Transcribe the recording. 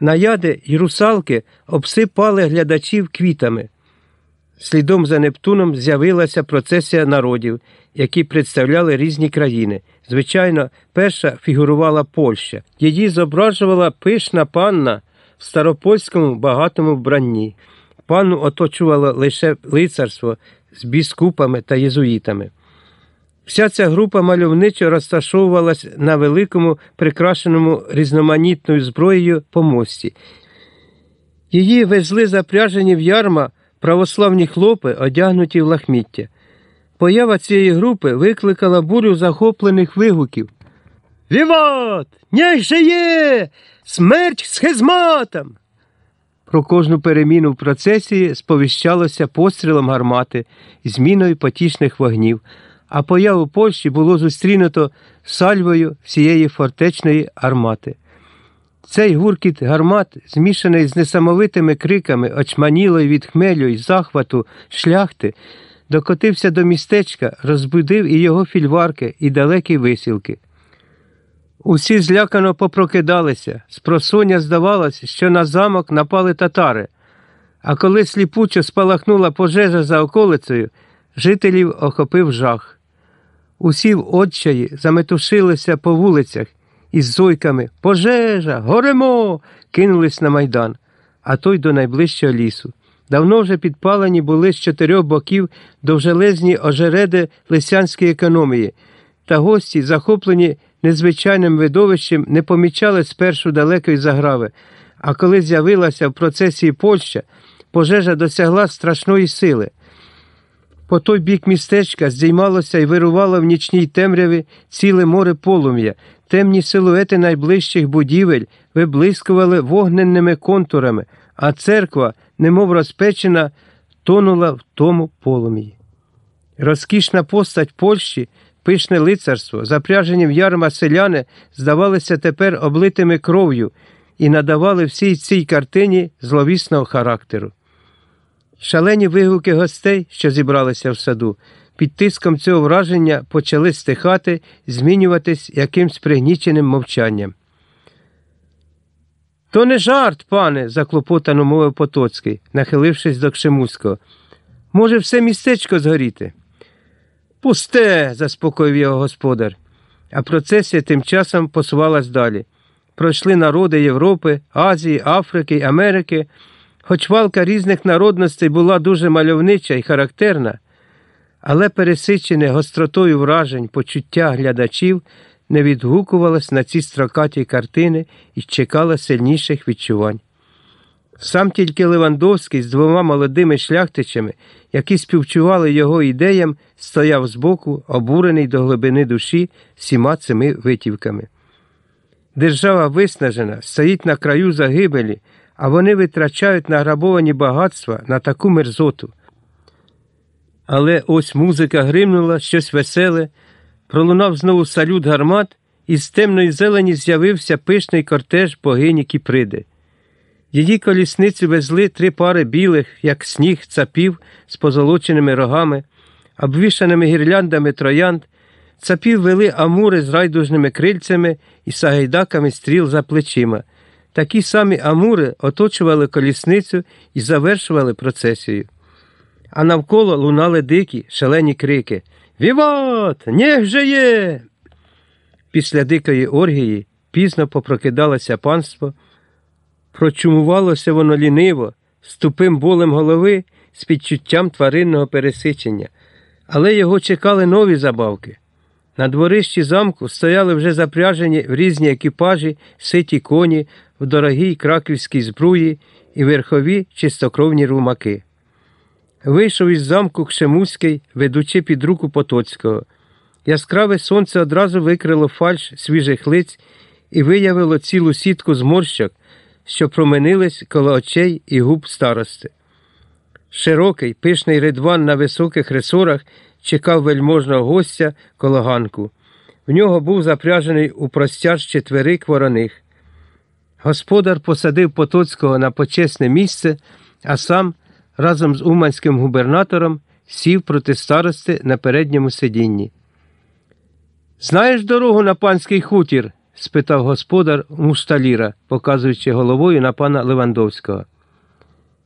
Наяди й русалки обсипали глядачів квітами. Слідом за Нептуном з'явилася процесія народів, які представляли різні країни. Звичайно, перша фігурувала Польща. Її зображувала пишна панна в старопольському багатому вбранні. Панну оточувало лише лицарство з біскупами та єзуїтами. Вся ця група мальовничо розташовувалась на великому, прикрашеному різноманітною зброєю помості. Її везли запряжені в ярма православні хлопи, одягнуті в лахміття. Поява цієї групи викликала бурю захоплених вигуків. Віват! Нєх же є! Смерть схизматам! Про кожну переміну в процесії сповіщалося пострілом гармати зміною потішних вогнів, а появу Польщі було зустрінуто сальвою всієї фортечної армати. Цей гуркіт гармат, змішаний з несамовитими криками, очманілої від хмелю й захвату шляхти, докотився до містечка, розбудив і його фільварки, і далекі висілки. Усі злякано попрокидалися, спросоння здавалось, що на замок напали татари, а коли сліпучо спалахнула пожежа за околицею, жителів охопив жах. Усі в отчаї заметушилися по вулицях із зойками Пожежа, горемо! кинулись на майдан, а той до найближчого лісу. Давно вже підпалені були з чотирьох боків довжелезні ожереди лисянської економії, та гості, захоплені незвичайним видовищем, не помічали спершу далекої заграви. А коли з'явилася в процесії Польща, пожежа досягла страшної сили. По той бік містечка здіймалося і вирувало в нічній темряві ціле море полум'я, темні силуети найближчих будівель виблискували вогненними контурами, а церква, немов розпечена, тонула в тому полум'ї. Розкішна постать Польщі, пишне лицарство, запряжені в ярма селяни, здавалися тепер облитими кров'ю і надавали всій цій картині зловісного характеру. Шалені вигуки гостей, що зібралися в саду, під тиском цього враження почали стихати, змінюватись якимсь пригніченим мовчанням. То не жарт, пане, заклопотано мовив Потоцький, нахилившись до Кшемуського. Може, все містечко згоріти? Пусте, заспокоїв його господар. А процесія тим часом посувалась далі. Пройшли народи Європи, Азії, Африки, Америки. Хоч валка різних народностей була дуже мальовнича і характерна, але пересичене гостротою вражень почуття глядачів не відгукувалось на ці строкаті картини і чекало сильніших відчувань. Сам тільки Левандовський з двома молодими шляхтичами, які співчували його ідеям, стояв збоку, обурений до глибини душі всіма цими витівками. Держава виснажена, стоїть на краю загибелі, а вони витрачають награбовані багатства на таку мерзоту. Але ось музика гримнула щось веселе, пролунав знову салют гармат, і з темної зелені з'явився пишний кортеж богині Кіприди. Її колісниці везли три пари білих, як сніг, цапів з позолоченими рогами, обвішаними гірляндами троянд, цапів вели амури з райдужними крильцями і сагайдаками стріл за плечима. Такі самі амури оточували колісницю і завершували процесію. А навколо лунали дикі, шалені крики Віват! Нєх же є! Після дикої оргії пізно попрокидалося панство, прочумувалося воно ліниво, з тупим болем голови, з підчуттям тваринного пересичення, але його чекали нові забавки. На дворищі замку стояли вже запряжені в різні екіпажі, ситі коні, в дорогій краківській збруї і верхові чистокровні румаки. Вийшов із замку Кшемуський, ведучи під руку Потоцького. Яскраве сонце одразу викрило фальш свіжих лиць і виявило цілу сітку зморщок, що променились коло очей і губ старости. Широкий, пишний ридван на високих ресорах чекав вельможного гостя коло ганку. В нього був запряжений у простяж четверик вороних. Господар посадив Потоцького на почесне місце, а сам разом з уманським губернатором сів проти старости на передньому сидінні. Знаєш дорогу на панський хутір? спитав господар мусталіра, показуючи головою на пана Левандовського.